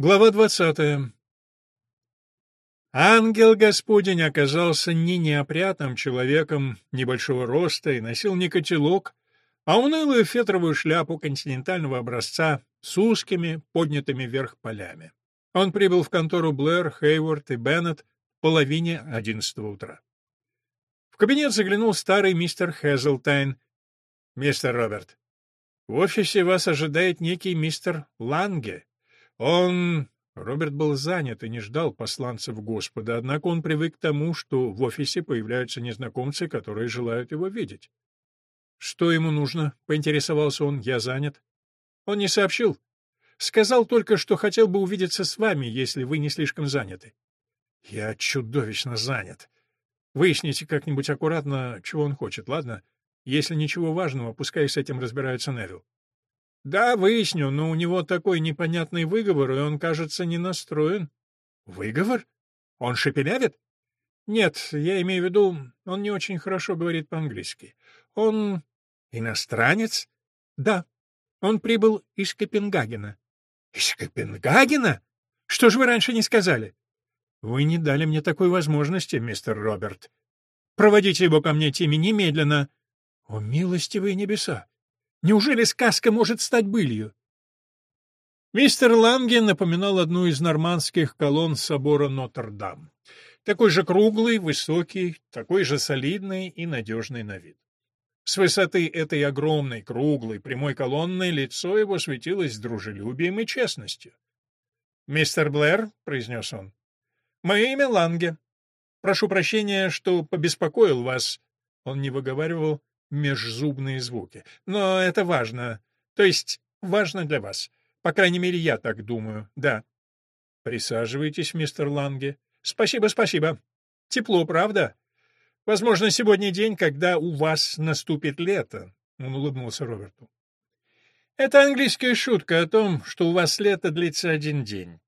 Глава двадцатая. Ангел Господень оказался не неопрятным человеком небольшого роста и носил не котелок, а унылую фетровую шляпу континентального образца с узкими, поднятыми вверх полями. Он прибыл в контору Блэр, Хейворд и Беннет в половине одиннадцатого утра. В кабинет заглянул старый мистер Хезлтайн. «Мистер Роберт, в офисе вас ожидает некий мистер Ланге. Он... Роберт был занят и не ждал посланцев Господа, однако он привык к тому, что в офисе появляются незнакомцы, которые желают его видеть. «Что ему нужно?» — поинтересовался он. «Я занят». Он не сообщил. Сказал только, что хотел бы увидеться с вами, если вы не слишком заняты. «Я чудовищно занят. Выясните как-нибудь аккуратно, чего он хочет, ладно? Если ничего важного, пускай с этим разбирается Невилл. Да, выясню, но у него такой непонятный выговор, и он, кажется, не настроен. Выговор? Он шепелявит? Нет, я имею в виду, он не очень хорошо говорит по-английски. Он иностранец? Да. Он прибыл из Копенгагена. Из Копенгагена? Что же вы раньше не сказали? Вы не дали мне такой возможности, мистер Роберт. Проводите его ко мне, Тимми, немедленно. О, милостивые небеса! Неужели сказка может стать былью? Мистер Ланген напоминал одну из нормандских колонн собора Нотр-Дам. Такой же круглый, высокий, такой же солидный и надежный на вид. С высоты этой огромной, круглой, прямой колонны лицо его светилось дружелюбием и честностью. «Мистер Блэр», — произнес он, — «мое имя Ланге. Прошу прощения, что побеспокоил вас». Он не выговаривал межзубные звуки. Но это важно. То есть важно для вас. По крайней мере, я так думаю. Да. Присаживайтесь, мистер Ланге. Спасибо, спасибо. Тепло, правда? Возможно, сегодня день, когда у вас наступит лето. Он улыбнулся Роберту. Это английская шутка о том, что у вас лето длится один день.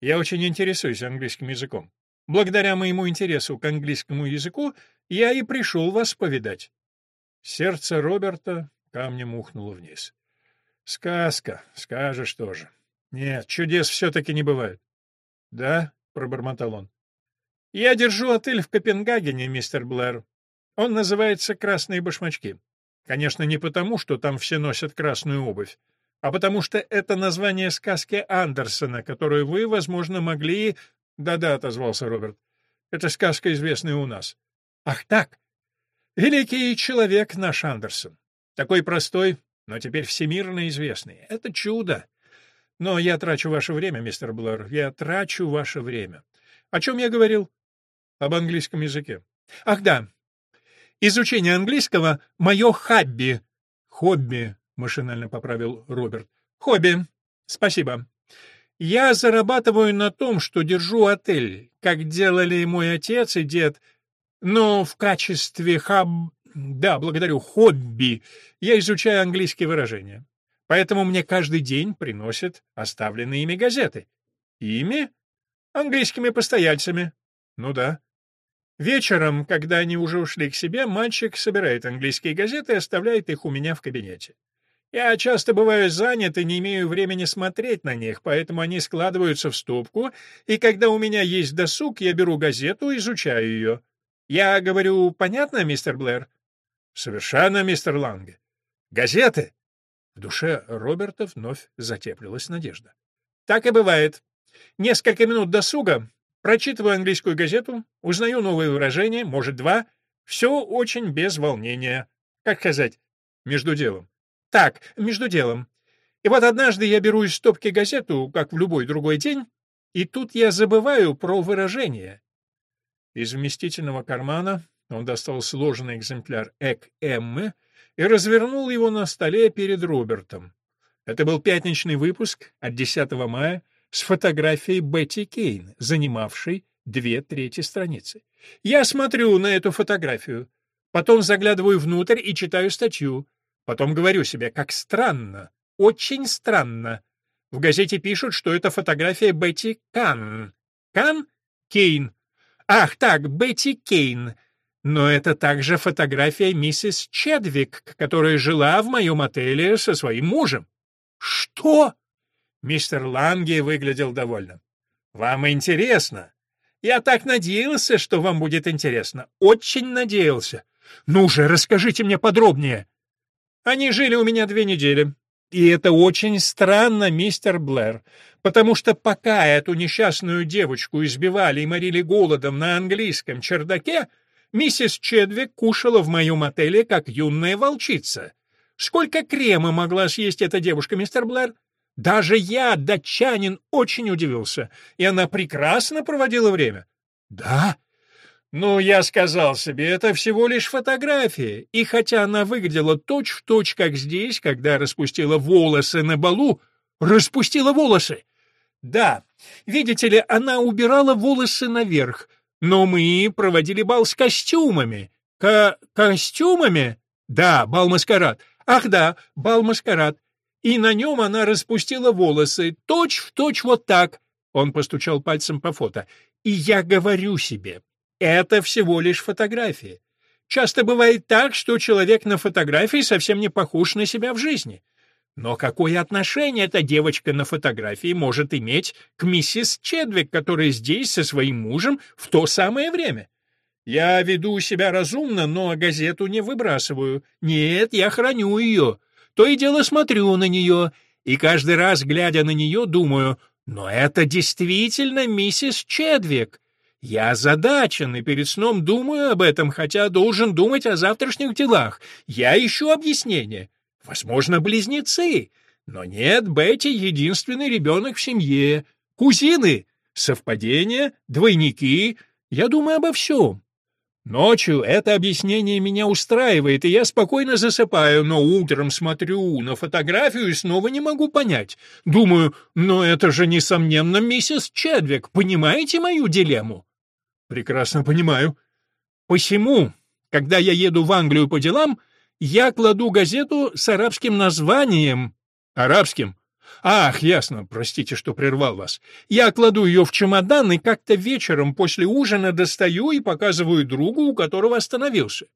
Я очень интересуюсь английским языком. Благодаря моему интересу к английскому языку я и пришел вас повидать. Сердце Роберта камнем ухнуло вниз. «Сказка, скажешь тоже. Нет, чудес все-таки не бывает». «Да?» — пробормотал он. «Я держу отель в Копенгагене, мистер Блэр. Он называется «Красные башмачки». Конечно, не потому, что там все носят красную обувь, а потому что это название сказки Андерсона, которую вы, возможно, могли... Да-да, отозвался Роберт. Это сказка, известная у нас. Ах так! Великий человек наш Андерсон. Такой простой, но теперь всемирно известный. Это чудо. Но я трачу ваше время, мистер Блэр, я трачу ваше время. О чем я говорил? Об английском языке. Ах да. Изучение английского — мое хобби. Хобби, машинально поправил Роберт. Хобби. Спасибо. Я зарабатываю на том, что держу отель, как делали мой отец и дед — но в качестве хаб... Да, благодарю, хобби я изучаю английские выражения. Поэтому мне каждый день приносят оставленные ими газеты. Ими? Английскими постояльцами. Ну да. Вечером, когда они уже ушли к себе, мальчик собирает английские газеты и оставляет их у меня в кабинете. Я часто бываю занят и не имею времени смотреть на них, поэтому они складываются в стопку, и когда у меня есть досуг, я беру газету и изучаю ее. Я говорю, понятно, мистер Блэр? Совершенно, мистер Ланге. Газеты? В душе Роберта вновь затеплилась надежда. Так и бывает. Несколько минут досуга, прочитываю английскую газету, узнаю новые выражения, может, два. Все очень без волнения. Как сказать? Между делом. Так, между делом. И вот однажды я беру из стопки газету, как в любой другой день, и тут я забываю про выражение. Из вместительного кармана он достал сложенный экземпляр Эк Эммы и развернул его на столе перед Робертом. Это был пятничный выпуск от 10 мая с фотографией Бетти Кейн, занимавшей две трети страницы. Я смотрю на эту фотографию, потом заглядываю внутрь и читаю статью, потом говорю себе, как странно, очень странно. В газете пишут, что это фотография Бетти Кан. Кан? Кейн. Ах так, Бетти Кейн. Но это также фотография миссис Чедвик, которая жила в моем отеле со своим мужем. Что? Мистер Ланге выглядел довольным. «Вам интересно?» «Я так надеялся, что вам будет интересно. Очень надеялся. Ну же, расскажите мне подробнее». «Они жили у меня две недели. И это очень странно, мистер Блэр, потому что пока эту несчастную девочку избивали и морили голодом на английском чердаке, миссис Чедвик кушала в моем отеле как юная волчица. Сколько крема могла съесть эта девушка, мистер Блэр? Даже я, датчанин, очень удивился, и она прекрасно проводила время. Да? Ну, я сказал себе, это всего лишь фотография, и хотя она выглядела точь-в-точь, точь, как здесь, когда распустила волосы на балу, распустила волосы. Да, видите ли, она убирала волосы наверх, но мы проводили бал с костюмами. К костюмами? Да, бал-маскарад. Ах да, бал-маскарад и на нем она распустила волосы, точь-в-точь точь вот так. Он постучал пальцем по фото. И я говорю себе, это всего лишь фотография. Часто бывает так, что человек на фотографии совсем не похож на себя в жизни. Но какое отношение эта девочка на фотографии может иметь к миссис Чедвик, которая здесь со своим мужем в то самое время? Я веду себя разумно, но газету не выбрасываю. Нет, я храню ее то и дело смотрю на нее, и каждый раз, глядя на нее, думаю, но это действительно миссис Чедвик. Я озадачен и перед сном думаю об этом, хотя должен думать о завтрашних делах. Я ищу объяснение. Возможно, близнецы. Но нет, Бетти — единственный ребенок в семье. Кузины, совпадения, двойники. Я думаю обо всем. Ночью это объяснение меня устраивает, и я спокойно засыпаю, но утром смотрю на фотографию и снова не могу понять. Думаю, но это же, несомненно, миссис Чедвик. Понимаете мою дилемму? Прекрасно понимаю. Посему, когда я еду в Англию по делам, я кладу газету с арабским названием. Арабским? «Ах, ясно, простите, что прервал вас. Я кладу ее в чемодан и как-то вечером после ужина достаю и показываю другу, у которого остановился.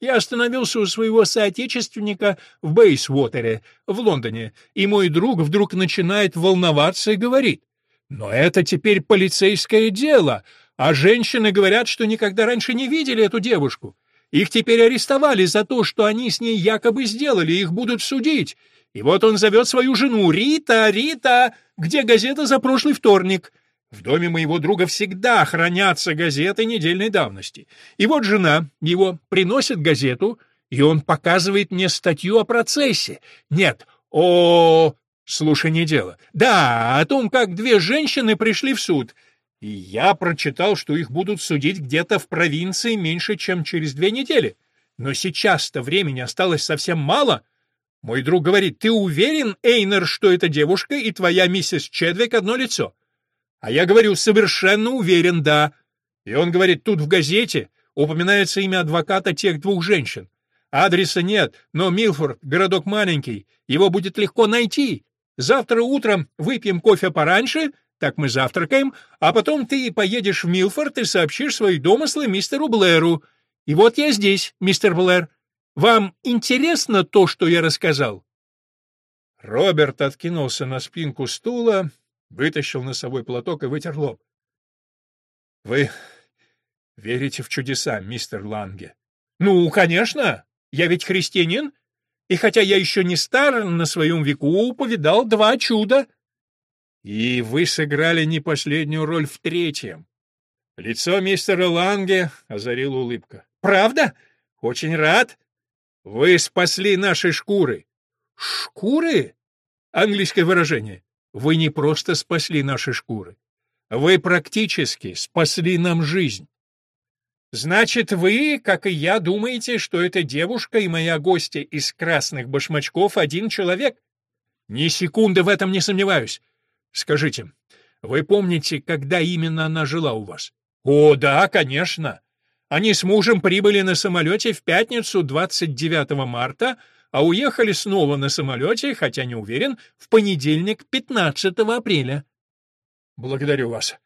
Я остановился у своего соотечественника в Бейсвотере, в Лондоне, и мой друг вдруг начинает волноваться и говорит, «Но это теперь полицейское дело, а женщины говорят, что никогда раньше не видели эту девушку. Их теперь арестовали за то, что они с ней якобы сделали, их будут судить. И вот он зовет свою жену. «Рита, Рита, где газета за прошлый вторник?» В доме моего друга всегда хранятся газеты недельной давности. И вот жена его приносит газету, и он показывает мне статью о процессе. Нет, о слушание дела. Да, о том, как две женщины пришли в суд. И я прочитал, что их будут судить где-то в провинции меньше, чем через две недели. Но сейчас-то времени осталось совсем мало — мой друг говорит, ты уверен, Эйнер, что эта девушка и твоя миссис Чедвик одно лицо? А я говорю, совершенно уверен, да. И он говорит, тут в газете упоминается имя адвоката тех двух женщин. Адреса нет, но Милфорд, городок маленький, его будет легко найти. Завтра утром выпьем кофе пораньше, так мы завтракаем, а потом ты поедешь в Милфорд и сообщишь свои домыслы мистеру Блэру. И вот я здесь, мистер Блэр. Вам интересно то, что я рассказал?» Роберт откинулся на спинку стула, вытащил носовой платок и вытер лоб. «Вы верите в чудеса, мистер Ланге?» «Ну, конечно! Я ведь христианин, и хотя я еще не стар, на своем веку повидал два чуда». «И вы сыграли не последнюю роль в третьем». Лицо мистера Ланге озарила улыбка. «Правда? Очень рад. Вы спасли наши шкуры. Шкуры? Английское выражение. Вы не просто спасли наши шкуры. Вы практически спасли нам жизнь. Значит, вы, как и я, думаете, что эта девушка и моя гостья из красных башмачков один человек? Ни секунды в этом не сомневаюсь. Скажите, вы помните, когда именно она жила у вас? О, да, конечно. Они с мужем прибыли на самолете в пятницу 29 марта, а уехали снова на самолете, хотя не уверен, в понедельник 15 апреля. Благодарю вас.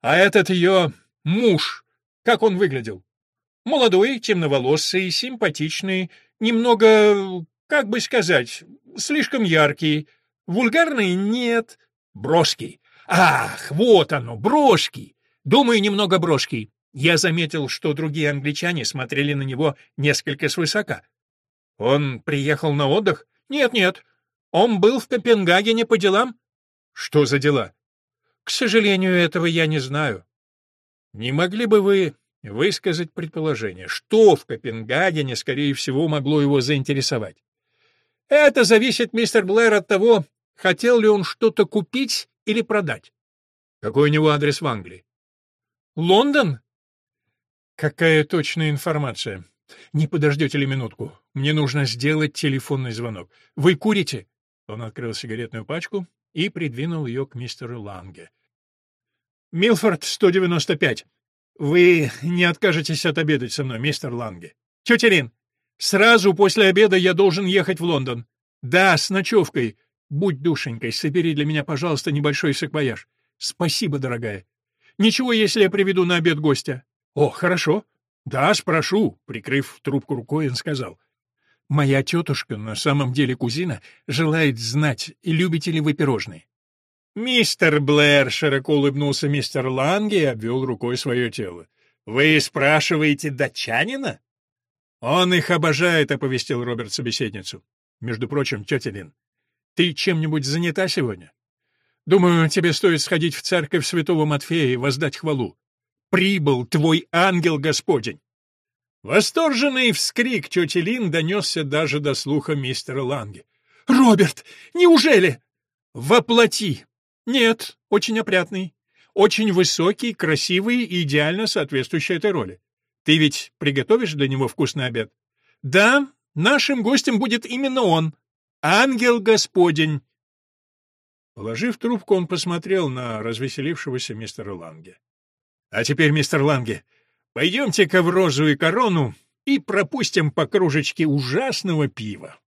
А этот ее муж, как он выглядел? Молодой, темноволосый, симпатичный, немного, как бы сказать, слишком яркий. Вульгарный — нет. Броский. Ах, вот оно, Броский. Думаю, немного Броский. Я заметил, что другие англичане смотрели на него несколько свысока. Он приехал на отдых? Нет-нет. Он был в Копенгагене по делам. Что за дела? К сожалению, этого я не знаю. Не могли бы вы высказать предположение, что в Копенгагене, скорее всего, могло его заинтересовать? Это зависит, мистер Блэр, от того, хотел ли он что-то купить или продать. Какой у него адрес в Англии? Лондон? Какая точная информация? Не подождете ли минутку? Мне нужно сделать телефонный звонок. Вы курите? Он открыл сигаретную пачку и придвинул ее к мистеру Ланге. Милфорд 195. Вы не откажетесь отобедать со мной, мистер Ланге. Тетя Лин, сразу после обеда я должен ехать в Лондон. Да, с ночевкой. Будь душенькой, собери для меня, пожалуйста, небольшой саквояж. Спасибо, дорогая. Ничего, если я приведу на обед гостя. О, хорошо. Да, спрошу, прикрыв трубку рукой, он сказал. Моя тетушка, на самом деле кузина, желает знать, любите ли вы пирожные. Мистер Блэр широко улыбнулся мистер Ланге и обвел рукой свое тело. Вы спрашиваете датчанина? Он их обожает, оповестил Роберт собеседницу. Между прочим, тетя Лин, ты чем-нибудь занята сегодня? Думаю, тебе стоит сходить в церковь святого Матфея и воздать хвалу прибыл твой ангел Господень!» Восторженный вскрик тети Лин донесся даже до слуха мистера Ланге. «Роберт, неужели?» «Воплоти!» «Нет, очень опрятный, очень высокий, красивый и идеально соответствующий этой роли. Ты ведь приготовишь для него вкусный обед?» «Да, нашим гостем будет именно он, ангел Господень!» Положив трубку, он посмотрел на развеселившегося мистера Ланге. А теперь, мистер Ланге, пойдемте-ка в розу и корону и пропустим по кружечке ужасного пива.